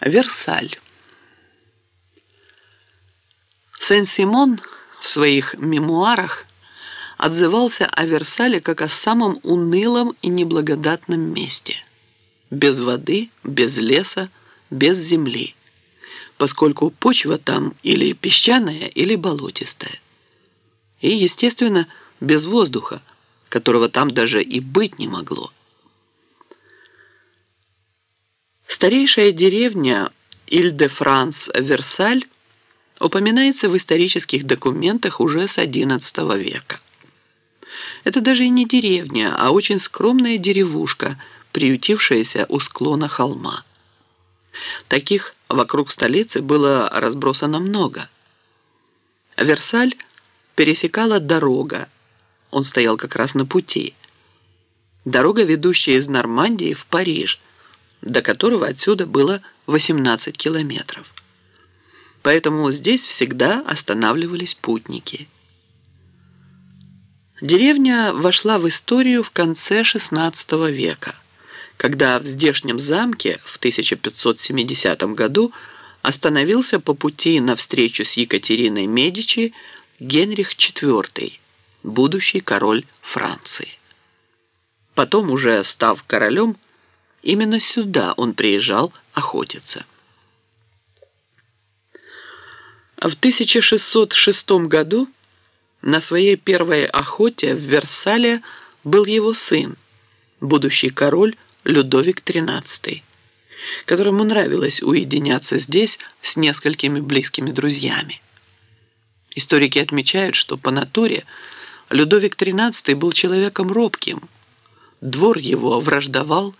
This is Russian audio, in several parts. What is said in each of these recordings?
Версаль. Сен-Симон в своих мемуарах отзывался о Версале как о самом унылом и неблагодатном месте. Без воды, без леса, без земли, поскольку почва там или песчаная, или болотистая. И, естественно, без воздуха, которого там даже и быть не могло. Старейшая деревня Иль-де-Франс-Версаль упоминается в исторических документах уже с XI века. Это даже и не деревня, а очень скромная деревушка, приютившаяся у склона холма. Таких вокруг столицы было разбросано много. Версаль пересекала дорога, он стоял как раз на пути. Дорога, ведущая из Нормандии в Париж – до которого отсюда было 18 километров. Поэтому здесь всегда останавливались путники. Деревня вошла в историю в конце XVI века, когда в здешнем замке в 1570 году остановился по пути на встречу с Екатериной Медичи Генрих IV, будущий король Франции. Потом, уже став королем, Именно сюда он приезжал охотиться. В 1606 году на своей первой охоте в Версале был его сын, будущий король Людовик XIII, которому нравилось уединяться здесь с несколькими близкими друзьями. Историки отмечают, что по натуре Людовик XIII был человеком робким, двор его враждовал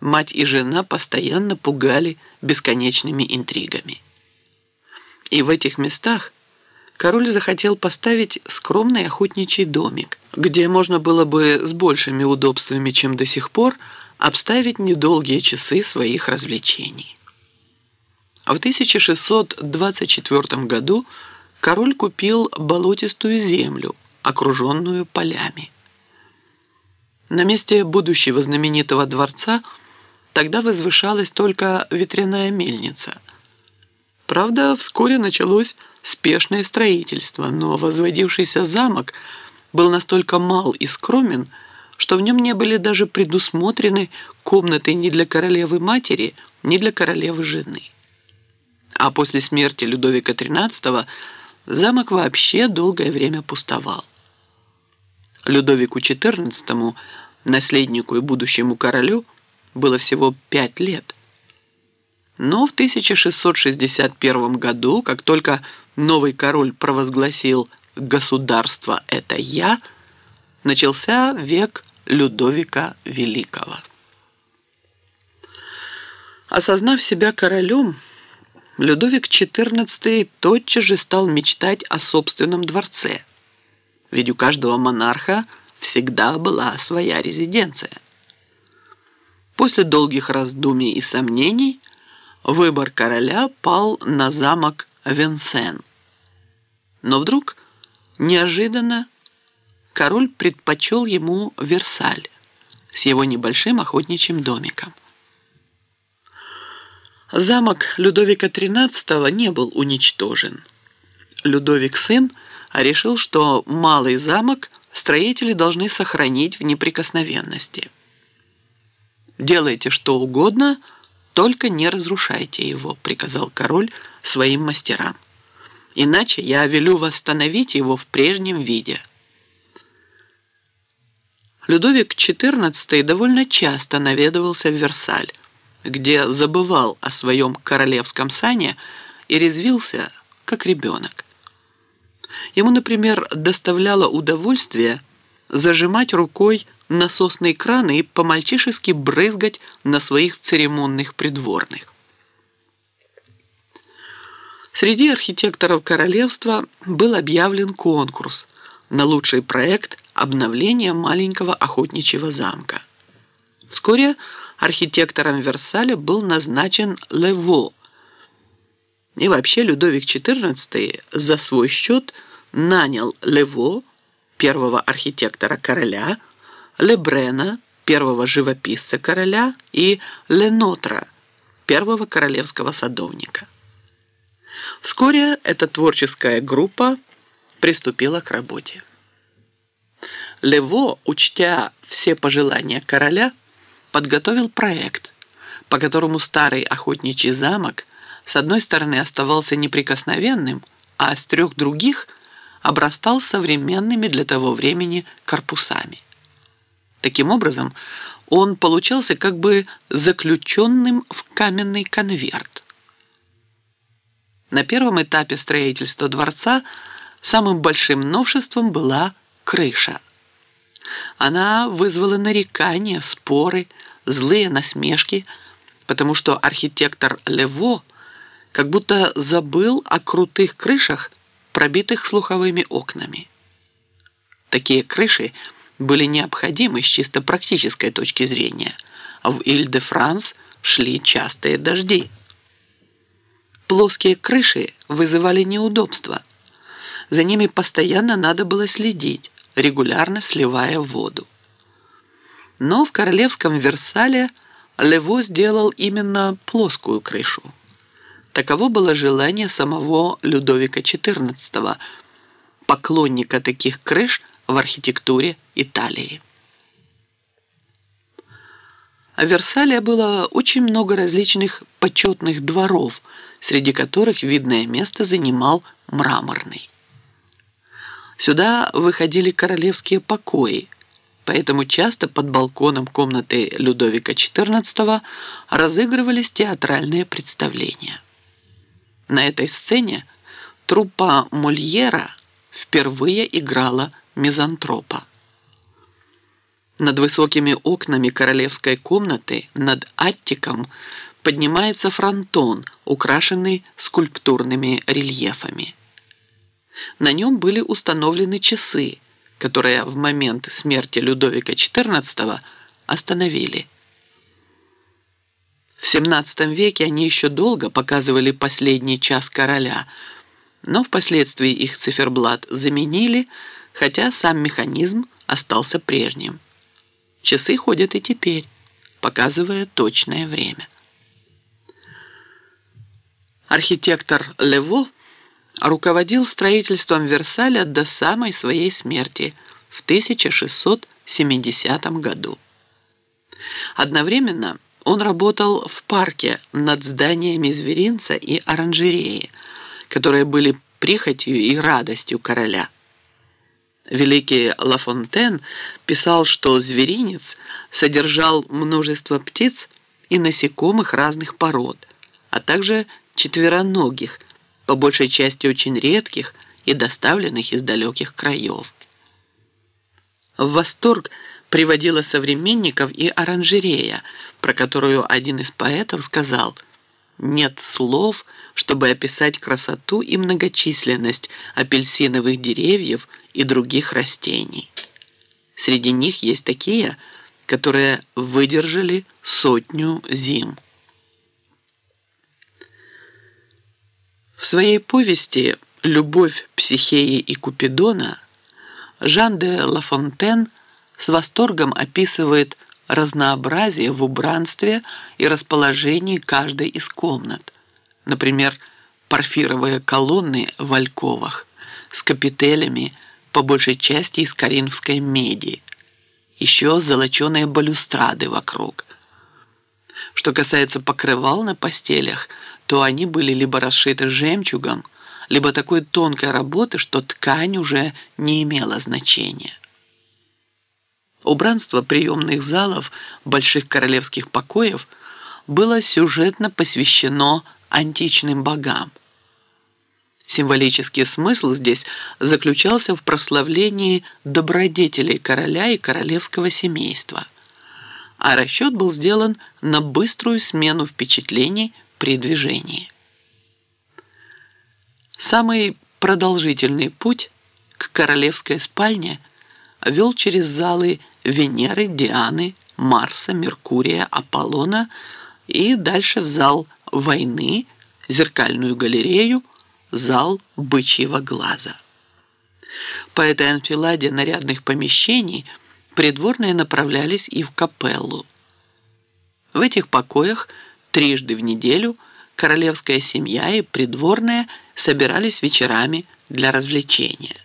мать и жена постоянно пугали бесконечными интригами. И в этих местах король захотел поставить скромный охотничий домик, где можно было бы с большими удобствами, чем до сих пор, обставить недолгие часы своих развлечений. В 1624 году король купил болотистую землю, окруженную полями. На месте будущего знаменитого дворца – Тогда возвышалась только ветряная мельница. Правда, вскоре началось спешное строительство, но возводившийся замок был настолько мал и скромен, что в нем не были даже предусмотрены комнаты ни для королевы-матери, ни для королевы-жены. А после смерти Людовика XIII замок вообще долгое время пустовал. Людовику XIV, наследнику и будущему королю, было всего пять лет. Но в 1661 году, как только новый король провозгласил «государство – это я», начался век Людовика Великого. Осознав себя королем, Людовик XIV тотчас же стал мечтать о собственном дворце, ведь у каждого монарха всегда была своя резиденция – После долгих раздумий и сомнений выбор короля пал на замок Венсен. Но вдруг, неожиданно, король предпочел ему Версаль с его небольшим охотничьим домиком. Замок Людовика XIII не был уничтожен. Людовик сын решил, что малый замок строители должны сохранить в неприкосновенности – «Делайте что угодно, только не разрушайте его», — приказал король своим мастерам. «Иначе я велю восстановить его в прежнем виде». Людовик XIV довольно часто наведывался в Версаль, где забывал о своем королевском сане и резвился, как ребенок. Ему, например, доставляло удовольствие зажимать рукой насосные краны и по-мальчишески брызгать на своих церемонных придворных. Среди архитекторов королевства был объявлен конкурс на лучший проект обновления маленького охотничьего замка. Вскоре архитектором Версаля был назначен Лево. И вообще Людовик XIV за свой счет нанял Лево, первого архитектора короля, Лебрена, первого живописца короля, и Ленотра, первого королевского садовника. Вскоре эта творческая группа приступила к работе. Лево, учтя все пожелания короля, подготовил проект, по которому старый охотничий замок с одной стороны оставался неприкосновенным, а с трех других обрастал современными для того времени корпусами. Таким образом, он получался как бы заключенным в каменный конверт. На первом этапе строительства дворца самым большим новшеством была крыша. Она вызвала нарекания, споры, злые насмешки, потому что архитектор Лево как будто забыл о крутых крышах, пробитых слуховыми окнами. Такие крыши – были необходимы с чисто практической точки зрения. В Иль-де-Франс шли частые дожди. Плоские крыши вызывали неудобства. За ними постоянно надо было следить, регулярно сливая воду. Но в королевском Версале Лево сделал именно плоскую крышу. Таково было желание самого Людовика XIV, поклонника таких крыш в архитектуре Италии. В Версале было очень много различных почетных дворов, среди которых видное место занимал мраморный. Сюда выходили королевские покои, поэтому часто под балконом комнаты Людовика XIV разыгрывались театральные представления. На этой сцене труппа Мольера впервые играла мизантропа. Над высокими окнами королевской комнаты, над аттиком, поднимается фронтон, украшенный скульптурными рельефами. На нем были установлены часы, которые в момент смерти Людовика XIV остановили. В XVII веке они еще долго показывали последний час короля, но впоследствии их циферблат заменили, хотя сам механизм остался прежним. Часы ходят и теперь, показывая точное время. Архитектор Лево руководил строительством Версаля до самой своей смерти в 1670 году. Одновременно он работал в парке над зданиями зверинца и оранжереи, которые были прихотью и радостью короля – Великий Лафонтен писал, что зверинец содержал множество птиц и насекомых разных пород, а также четвероногих, по большей части очень редких и доставленных из далеких краев. В восторг приводила современников и оранжерея, про которую один из поэтов сказал «Нет слов, чтобы описать красоту и многочисленность апельсиновых деревьев – и других растений. Среди них есть такие, которые выдержали сотню зим. В своей повести «Любовь Психеи и Купидона» Жан де Лафонтен с восторгом описывает разнообразие в убранстве и расположении каждой из комнат. Например, парфировые колонны в альковах с капителями – по большей части из коринфской меди. Еще золоченые балюстрады вокруг. Что касается покрывал на постелях, то они были либо расшиты жемчугом, либо такой тонкой работы, что ткань уже не имела значения. Убранство приемных залов больших королевских покоев было сюжетно посвящено античным богам. Символический смысл здесь заключался в прославлении добродетелей короля и королевского семейства, а расчет был сделан на быструю смену впечатлений при движении. Самый продолжительный путь к королевской спальне вел через залы Венеры, Дианы, Марса, Меркурия, Аполлона и дальше в зал войны, зеркальную галерею, зал бычьего глаза. По этой анфиладе нарядных помещений придворные направлялись и в капеллу. В этих покоях трижды в неделю королевская семья и придворные собирались вечерами для развлечения.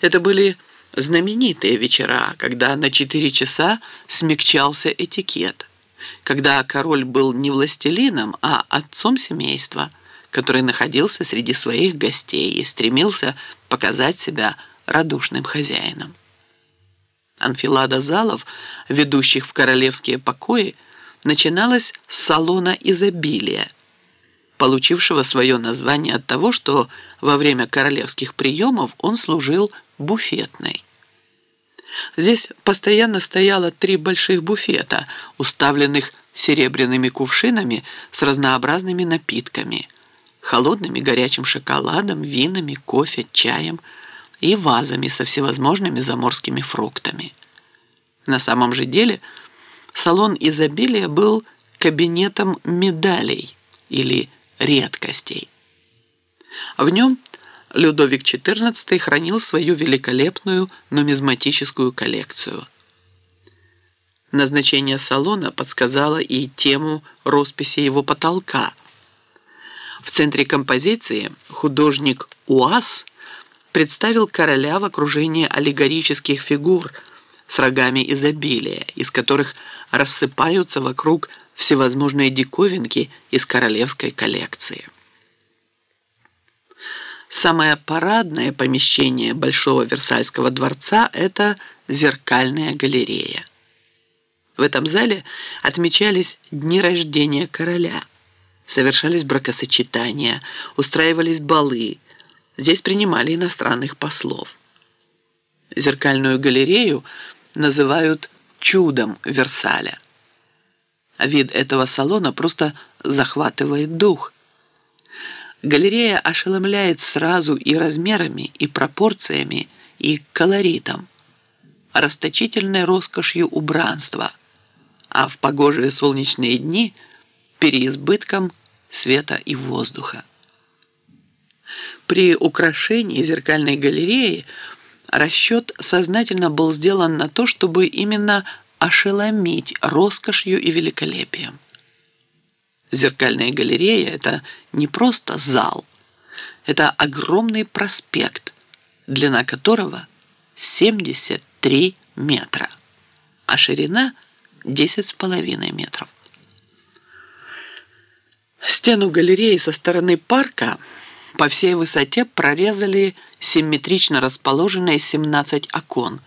Это были знаменитые вечера, когда на четыре часа смягчался этикет, когда король был не властелином, а отцом семейства, который находился среди своих гостей и стремился показать себя радушным хозяином. Анфилада залов, ведущих в королевские покои, начиналась с салона изобилия, получившего свое название от того, что во время королевских приемов он служил буфетной. Здесь постоянно стояло три больших буфета, уставленных серебряными кувшинами с разнообразными напитками, холодным и горячим шоколадом, винами, кофе, чаем и вазами со всевозможными заморскими фруктами. На самом же деле салон изобилия был кабинетом медалей или редкостей. В нем Людовик XIV хранил свою великолепную нумизматическую коллекцию. Назначение салона подсказало и тему росписи его потолка. В центре композиции художник Уас представил короля в окружении аллегорических фигур с рогами изобилия, из которых рассыпаются вокруг всевозможные диковинки из королевской коллекции. Самое парадное помещение Большого Версальского дворца – это зеркальная галерея. В этом зале отмечались дни рождения короля, совершались бракосочетания, устраивались балы, здесь принимали иностранных послов. Зеркальную галерею называют «чудом Версаля». Вид этого салона просто захватывает дух – Галерея ошеломляет сразу и размерами, и пропорциями, и колоритом, расточительной роскошью убранства, а в погожие солнечные дни переизбытком света и воздуха. При украшении зеркальной галереи расчет сознательно был сделан на то, чтобы именно ошеломить роскошью и великолепием. Зеркальная галерея – это не просто зал, это огромный проспект, длина которого 73 метра, а ширина 10,5 метров. Стену галереи со стороны парка по всей высоте прорезали симметрично расположенные 17 окон,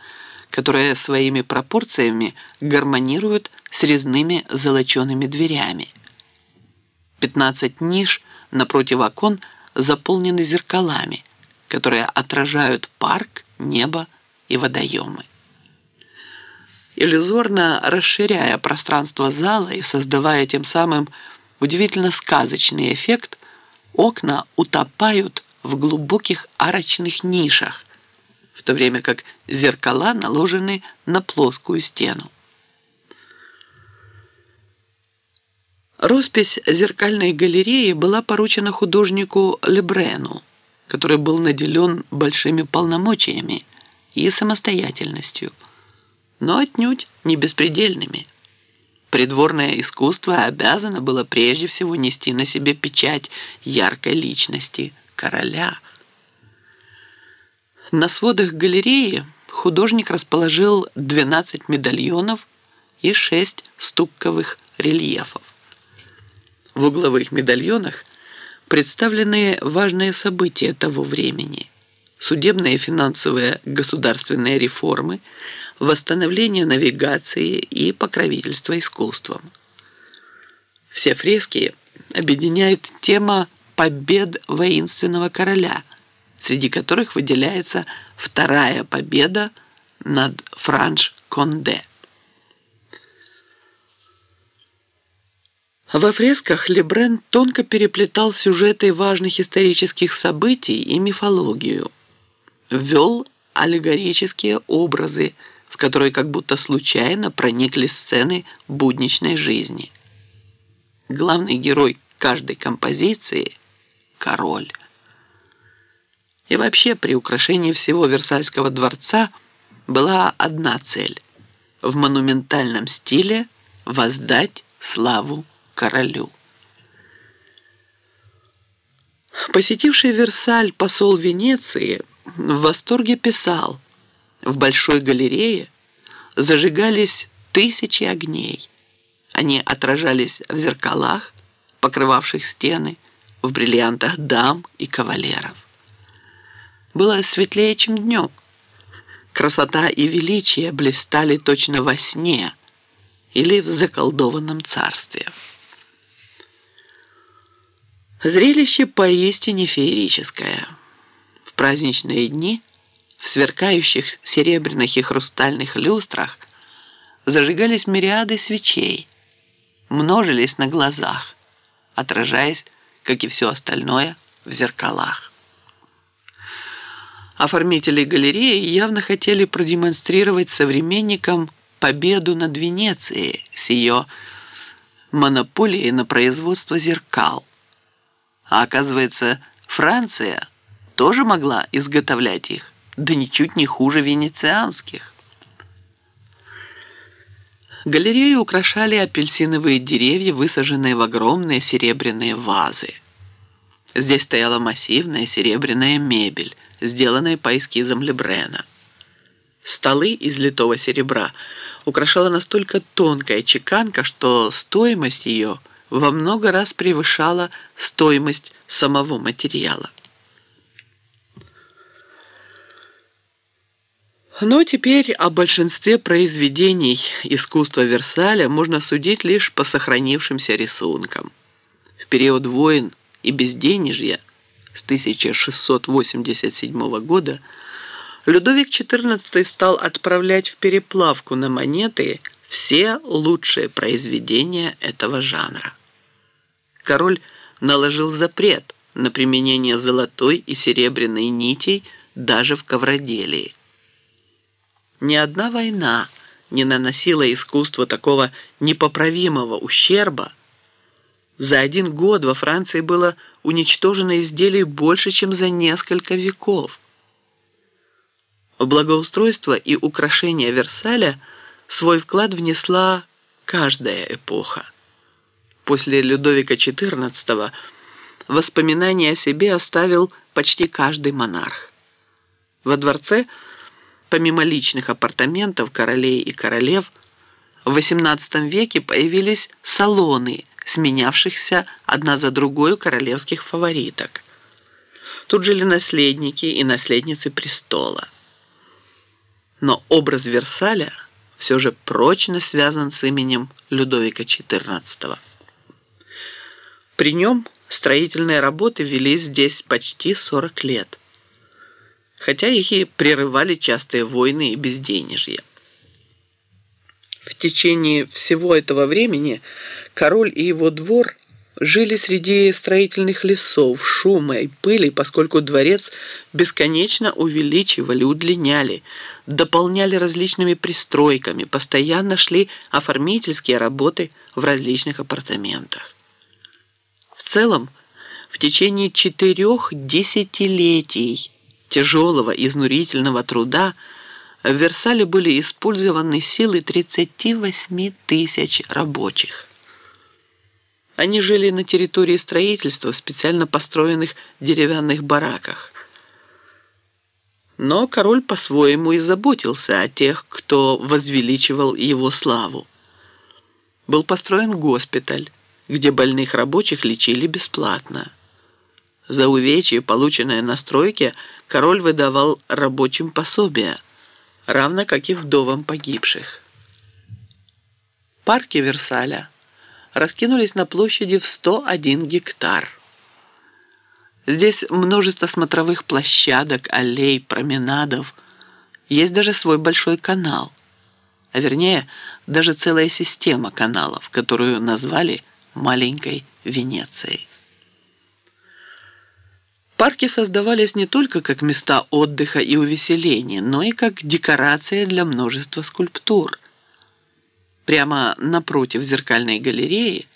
которые своими пропорциями гармонируют с резными золочеными дверями – 15 ниш напротив окон заполнены зеркалами, которые отражают парк, небо и водоемы. Иллюзорно расширяя пространство зала и создавая тем самым удивительно сказочный эффект, окна утопают в глубоких арочных нишах, в то время как зеркала наложены на плоскую стену. Роспись зеркальной галереи была поручена художнику Лебрену, который был наделен большими полномочиями и самостоятельностью, но отнюдь не беспредельными. Придворное искусство обязано было прежде всего нести на себе печать яркой личности короля. На сводах галереи художник расположил 12 медальонов и 6 ступковых рельефов. В угловых медальонах представлены важные события того времени, судебные и финансовые государственные реформы, восстановление навигации и покровительство искусством. Все фрески объединяет тема побед воинственного короля, среди которых выделяется вторая победа над Франш-Конде. Во фресках Лебрен тонко переплетал сюжеты важных исторических событий и мифологию. Ввел аллегорические образы, в которые как будто случайно проникли сцены будничной жизни. Главный герой каждой композиции – король. И вообще при украшении всего Версальского дворца была одна цель – в монументальном стиле воздать славу королю. Посетивший Версаль посол Венеции в восторге писал, в Большой галерее зажигались тысячи огней. Они отражались в зеркалах, покрывавших стены, в бриллиантах дам и кавалеров. Было светлее, чем днем. Красота и величие блистали точно во сне или в заколдованном царстве. Зрелище поистине феерическое. В праздничные дни в сверкающих серебряных и хрустальных люстрах зажигались мириады свечей, множились на глазах, отражаясь, как и все остальное, в зеркалах. Оформители галереи явно хотели продемонстрировать современникам победу над Венецией с ее монополией на производство зеркал. А оказывается, Франция тоже могла изготовлять их, да ничуть не хуже венецианских. Галерею украшали апельсиновые деревья, высаженные в огромные серебряные вазы. Здесь стояла массивная серебряная мебель, сделанная по эскизам Лебрена. Столы из литого серебра украшала настолько тонкая чеканка, что стоимость ее во много раз превышала стоимость самого материала. Но теперь о большинстве произведений искусства Версаля можно судить лишь по сохранившимся рисункам. В период войн и безденежья с 1687 года Людовик XIV стал отправлять в переплавку на монеты все лучшие произведения этого жанра. Король наложил запрет на применение золотой и серебряной нитей даже в ковроделии. Ни одна война не наносила искусству такого непоправимого ущерба. За один год во Франции было уничтожено изделий больше, чем за несколько веков. В благоустройство и украшение Версаля свой вклад внесла каждая эпоха. После Людовика XIV воспоминания о себе оставил почти каждый монарх. Во дворце – Помимо личных апартаментов королей и королев, в XVIII веке появились салоны, сменявшихся одна за другой королевских фавориток. Тут жили наследники и наследницы престола. Но образ Версаля все же прочно связан с именем Людовика XIV. При нем строительные работы велись здесь почти 40 лет хотя их и прерывали частые войны и безденежье. В течение всего этого времени король и его двор жили среди строительных лесов, шума и пыли, поскольку дворец бесконечно увеличивали, удлиняли, дополняли различными пристройками, постоянно шли оформительские работы в различных апартаментах. Целом, в течение четырех десятилетий тяжелого изнурительного труда в Версале были использованы силы 38 тысяч рабочих. Они жили на территории строительства в специально построенных деревянных бараках. Но король по-своему и заботился о тех, кто возвеличивал его славу. Был построен госпиталь, где больных рабочих лечили бесплатно. За увечье, полученное на стройке, король выдавал рабочим пособия, равно как и вдовам погибших. Парки Версаля раскинулись на площади в 101 гектар. Здесь множество смотровых площадок, аллей, променадов. Есть даже свой большой канал. А вернее, даже целая система каналов, которую назвали «маленькой Венецией». Парки создавались не только как места отдыха и увеселения, но и как декорация для множества скульптур. Прямо напротив зеркальной галереи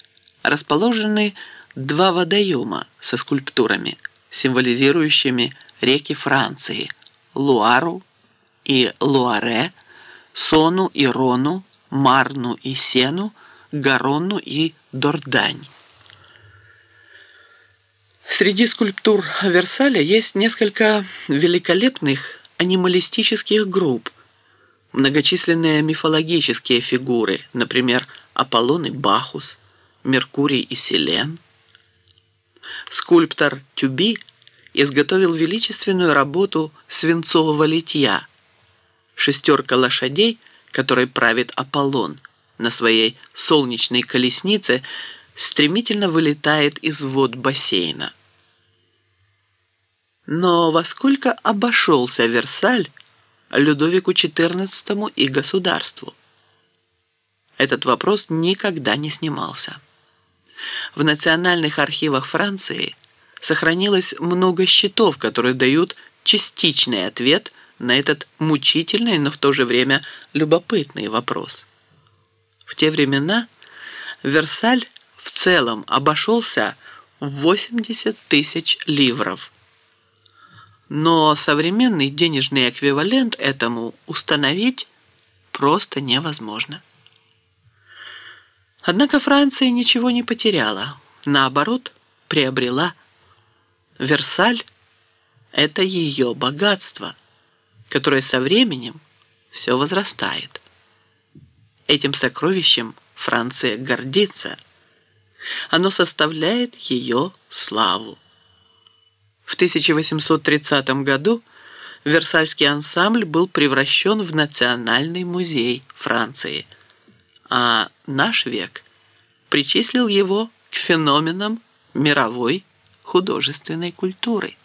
расположены два водоема со скульптурами, символизирующими реки Франции – Луару и Луаре, Сону и Рону, Марну и Сену, Гаронну и Дордань. Среди скульптур Версаля есть несколько великолепных анималистических групп, многочисленные мифологические фигуры, например, Аполлон и Бахус, Меркурий и Селен. Скульптор Тюби изготовил величественную работу свинцового литья «Шестерка лошадей», которой правит Аполлон на своей солнечной колеснице, стремительно вылетает из вод бассейна. Но во сколько обошелся Версаль Людовику XIV и государству? Этот вопрос никогда не снимался. В национальных архивах Франции сохранилось много счетов, которые дают частичный ответ на этот мучительный, но в то же время любопытный вопрос. В те времена Версаль в целом обошелся в 80 тысяч ливров. Но современный денежный эквивалент этому установить просто невозможно. Однако Франция ничего не потеряла, наоборот, приобрела. Версаль – это ее богатство, которое со временем все возрастает. Этим сокровищем Франция гордится. Оно составляет ее славу. В 1830 году Версальский ансамбль был превращен в Национальный музей Франции – а наш век причислил его к феноменам мировой художественной культуры.